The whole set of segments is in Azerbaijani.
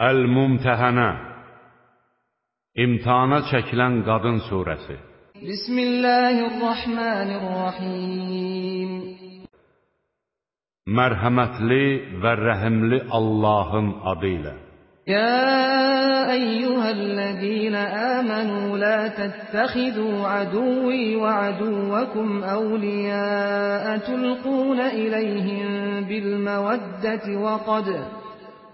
Əl-Mumtəhənə İmtihana çəkilən qadın surəsi Bismillahirrahmanirrahim Mərhəmətli və rəhimli Allahın adı ilə يا أيها الذين آمنوا لا تتخذوا عدوي وعدوكم أولياء تلقون إليهم بالمودة وقد,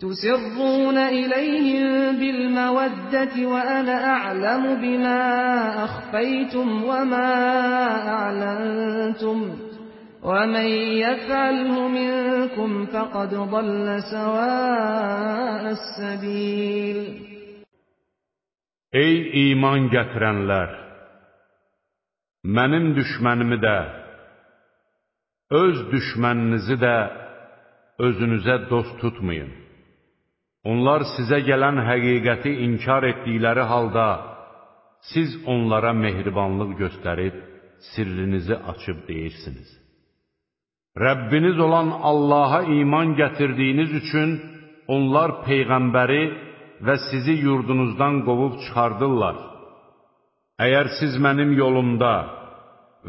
تسرون إليهم بالمودة وأنا أعلم بما أخفيتم وما أعلنتم ومن يفعله منكم فقد ضل سواء السبيل Ey iman gətirənlər! Mənim düşmənimi də, öz düşməninizi də özünüzə dost tutmayın. Onlar sizə gələn həqiqəti inkar etdikləri halda, siz onlara mehribanlıq göstərib, sirrinizi açıb deyirsiniz. Rəbbiniz olan Allaha iman gətirdiyiniz üçün onlar Peyğəmbəri və sizi yurdunuzdan qovub çıxardırlar. Əgər siz mənim yolumda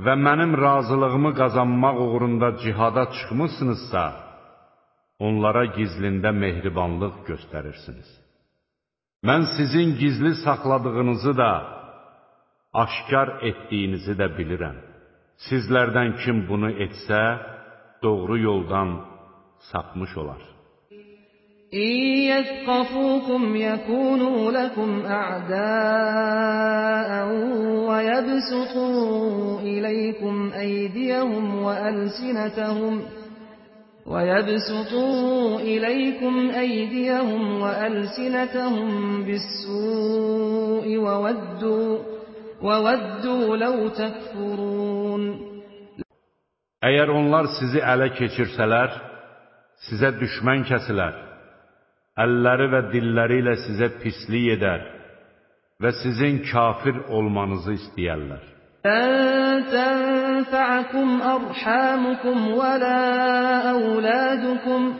və mənim razılığımı qazanmaq uğrunda cihada çıxmısınızsa, onlara gizlində mehribanlıq göstərirsiniz. Mən sizin gizli saxladığınızı da, aşkar etdiyinizi də bilirəm. Sizlərdən kim bunu etsə, doğru yoldan sapmış olar. İyyəfqafukum yəkunu ləkum a'da'an və yəbsutu iləykum əydiyəhum və əlsinətəhum ويبسطوا إليكم أيديهم وألسنتهم بالسوء وودوا, وودوا لو تكفرون Əgər onlar sizi ələ keçirsələr, sizə düşmən kəsilər, əlləri və dilləri ilə sizə pislik edər və sizin kafir olmanızı istəyərlər. لن تنفعكم أرحامكم ولا أولادكم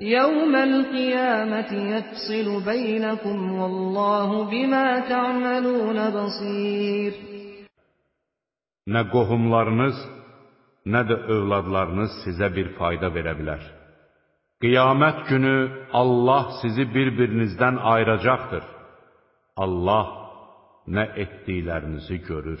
يوم القيامة يفصل بينكم والله بما تعملون بصير Nə qohumlarınız, nə də övladlarınız sizə bir fayda verə bilər. Qiyamət günü Allah sizi bir-birinizdən ayıracaqdır. Allah nə etdiklərinizi görür.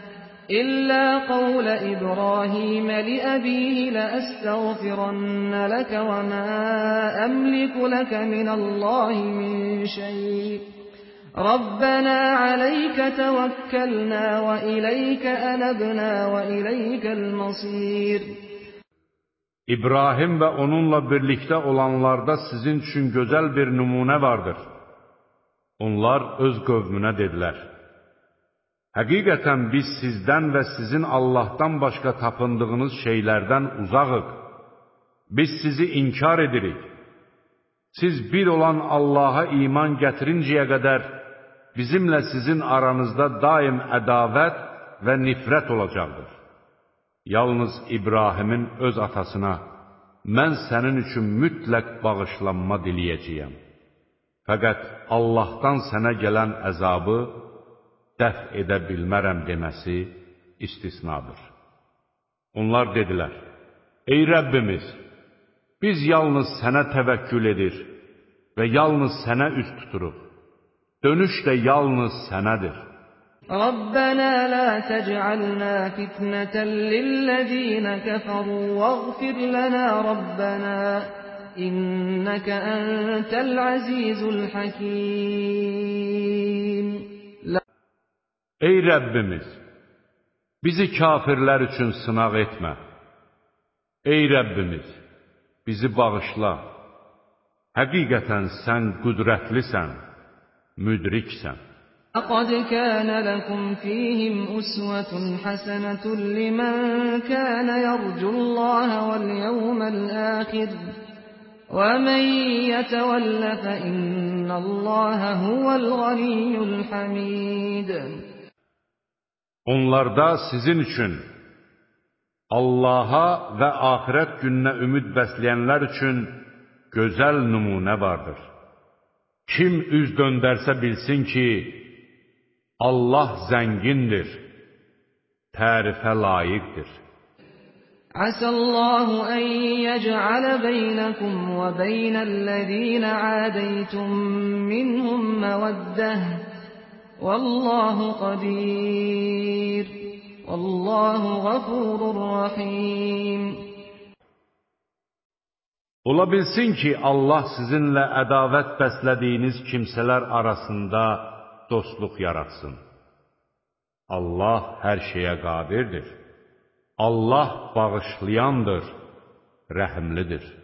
İlla kavle İbrahim li abihi la estağfiranna leke ve ma emliku leke minallahi min şey. Rabbena aleyke tevekkelna ve ileyke enebna ve ileykel masir. İbrahim ve onunla birlikte olanlarda sizin için güzel bir numune vardır. Onlar öz kövmüne dediler. Həqiqətən biz sizdən və sizin Allahdan başqa tapındığınız şeylərdən uzağıq. Biz sizi inkar edirik. Siz bir olan Allaha iman gətirincəyə qədər bizimlə sizin aranızda daim ədavət və nifrət olacaqdır. Yalnız İbrahimin öz atasına, mən sənin üçün mütləq bağışlanma diləyəcəyəm. Fəqət Allahdan sənə gələn əzabı dəf edə bilmərəm deməsi istisnadır. Onlar dedilər, Ey Rəbbimiz, biz yalnız sənə təvəkkül edir və yalnız sənə üz tuturuq. Dönüş də yalnız sənədir. Rabbana la tec'alna fitneten lillezine keferu vagfir lana Rabbana inneke entel azizul hakim. Ey Rəbbimiz, bizi kafirlər üçün sınaq etmə. Ey Rəbbimiz, bizi bağışla. Həqiqətən sən qüdrətlisən, müdriksən. لقد كان لكم فيهم أسوة حسنة لمن كان يرجو الله واليوم الآخر ومن يتول فإن الله هو الغني الحميد Onlarda sizin üçün Allaha və axirət gününə ümid bəsləyənlər üçün gözəl nümunə vardır. Kim üz döndərsə bilsin ki, Allah zəngindir, tərifə layiqdir. Əsəllahu ən yəcələ beynəkum və beynəl-ləzīnə ədəytum minhum məvəddəh Vallahu qadir. Vallahu ghafurur rahim. Ola bilsin ki, Allah sizinlə ədavət bəslədiyiniz kimsələr arasında dostluq yaratsın. Allah hər şeyə qadirdir. Allah bağışlayandır, rəhimlidir.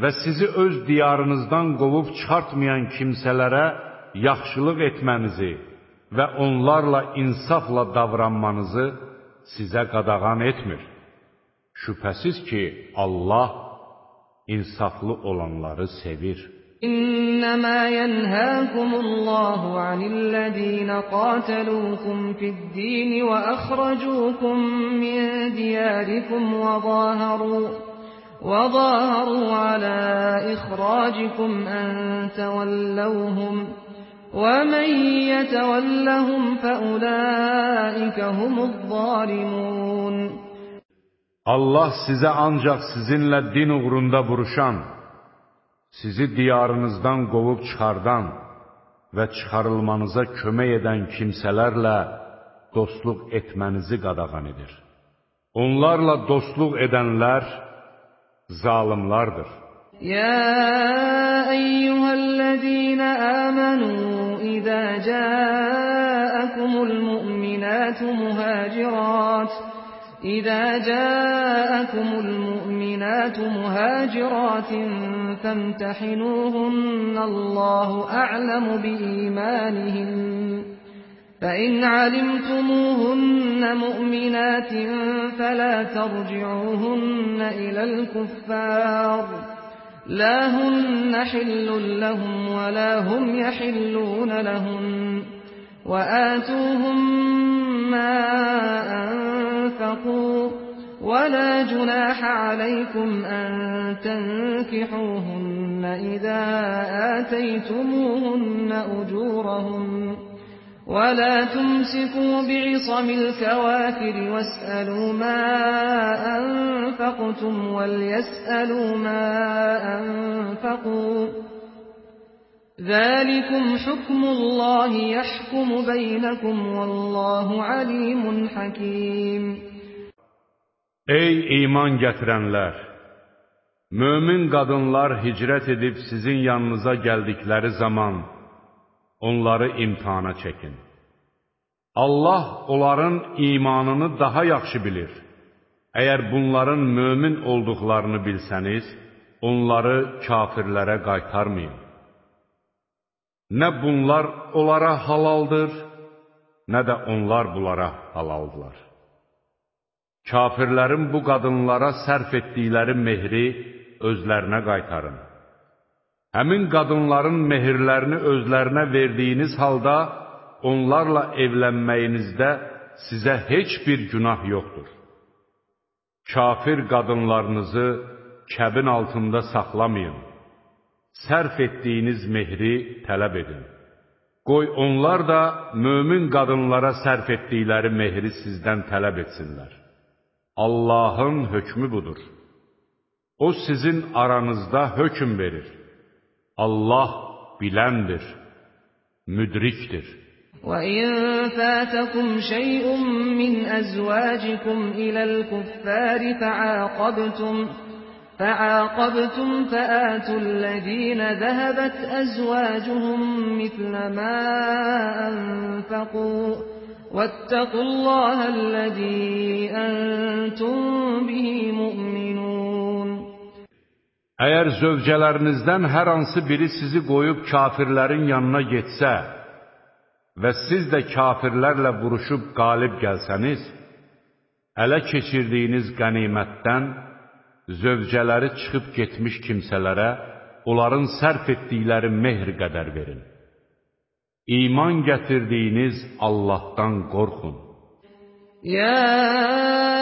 və sizi öz diyarınızdan qovub çıxartmayan kimsələrə yaxşılıq etmənizi və onlarla insafla davranmanızı sizə qadağan etmir. Şübhəsiz ki, Allah insaflı olanları sevir. İnnemə yenhəkumullahu anillezîne qatelûkum fid-dîn və əxracûkum min diyârikum və zâherû وظاهروا وظاهروا على إخراجكم أن تولوهم ومن يتولهم فأولئك هم الظالمون Allah sizə ancaq sizinlə din uğrunda vuruşan, sizi diyarınızdan qovub çıxardan və çıxarılmanıza kömək edən kimsələrlə dostluq etmənizi qadağan edir. Onlarla dostluq edənlər zalimlardır. يا أيها الذين آمنوا إذا جاءكم المؤمنات مهاجرات إذا جاءكم المؤمنات مهاجرات فامتحنوهن الله أعلم بإيمانهن فإن علمتموهن مؤمنات فلا ترجعوهن إلى الكفار. لا هن حل لهم ولا هم يحلون لهن وآتوهم ما أنفقوا ولا جناح عليكم أن تنكحوهن إذا آتيتموهن أجورهن ولا تمسكوا بعصم الكوافر واسألوا ما أنفقتم وليسألوا ما أنفقوا ذلكم حكم الله يحكم بينكم والله عليم حكيم Ey iman gətirənlər! Mömin qadınlar hicrət edib sizin yanınıza gəldikləri zaman onları imtihana çəkin. Allah onların imanını daha yaxşı bilir. Əgər bunların mömin olduqlarını bilsəniz, onları kafirlərə qaytarmayın. Nə bunlar onlara halaldır, nə də onlar bunlara halaldılar. Kafirlərin bu qadınlara sərf etdikləri mehri özlərinə qaytarın. Həmin qadınların mehirlərini özlərinə verdiyiniz halda, onlarla evlənməyinizdə sizə heç bir günah yoxdur. Kafir qadınlarınızı kəbin altında saxlamayın. Sərf etdiyiniz mehri tələb edin. Qoy onlar da mömin qadınlara sərf etdikləri mehri sizdən tələb etsinlər. Allahın hökmü budur. O sizin aranızda hökm verir. Allah biləndir, müdrikdir. وَإِن فَاتَكُمْ شَيْءٌ مِّنْ أَزْوَاجِكُمْ إِلَى الْكُفَّارِ فَعَاقَبْتُمْ فَعَاقَبْتُمْ فَآتُوا الَّذِينَ ذَهَبَتْ أَزْوَاجُهُم مِّثْلَ مَا أَنفَقُوا وَاتَّقُوا اللَّهَ الَّذِي أَنتُم بِهِ مُؤْمِنُونَ Əgər zövcələrinizdən hər hansı biri sizi qoyub kafirlərin yanına getsə və siz də kafirlərlə vuruşub qalib gəlsəniz, ələ keçirdiyiniz qənimətdən zövcələri çıxıb getmiş kimsələrə onların sərf etdikləri mehr qədər verin. İman gətirdiyiniz Allahdan qorxun. يا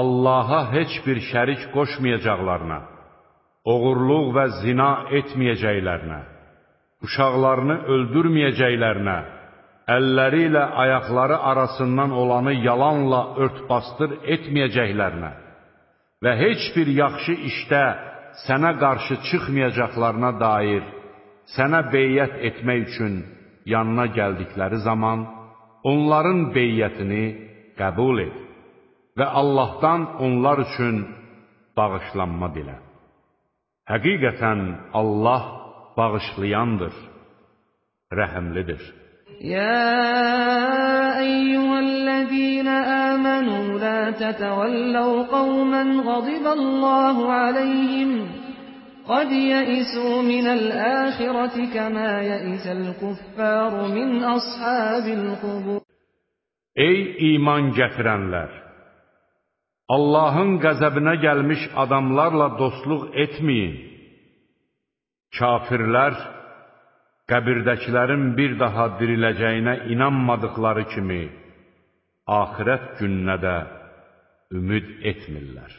Allaha heç bir şərik qoşmayacaqlarına, oğurluq və zina etməyəcəklərinə, uşaqlarını öldürməyəcəklərinə, əlləri ilə ayaqları arasından olanı yalanla örtbasdır etməyəcəklərinə və heç bir yaxşı işdə sənə qarşı çıxmayacaqlarına dair sənə beyyət etmək üçün yanına gəldikləri zaman onların beyyətini qəbul et və Allahdan onlar üçün bağışlanma dilə. Həqiqətən Allah bağışlayandır, rəhəmlidir. يا أيها الذين آمنوا لا تتولوا قوما غضب الله عليهم قد يئسوا من الآخرة كما يئس الكفار من أصحاب القبور Ey iman gətirənlər! Allahın qəzəbinə gəlmiş adamlarla dostluq etməyin. Kafirlər, qəbirdəkilərin bir daha diriləcəyinə inanmadıqları kimi, axirət gününə də ümid etmirlər.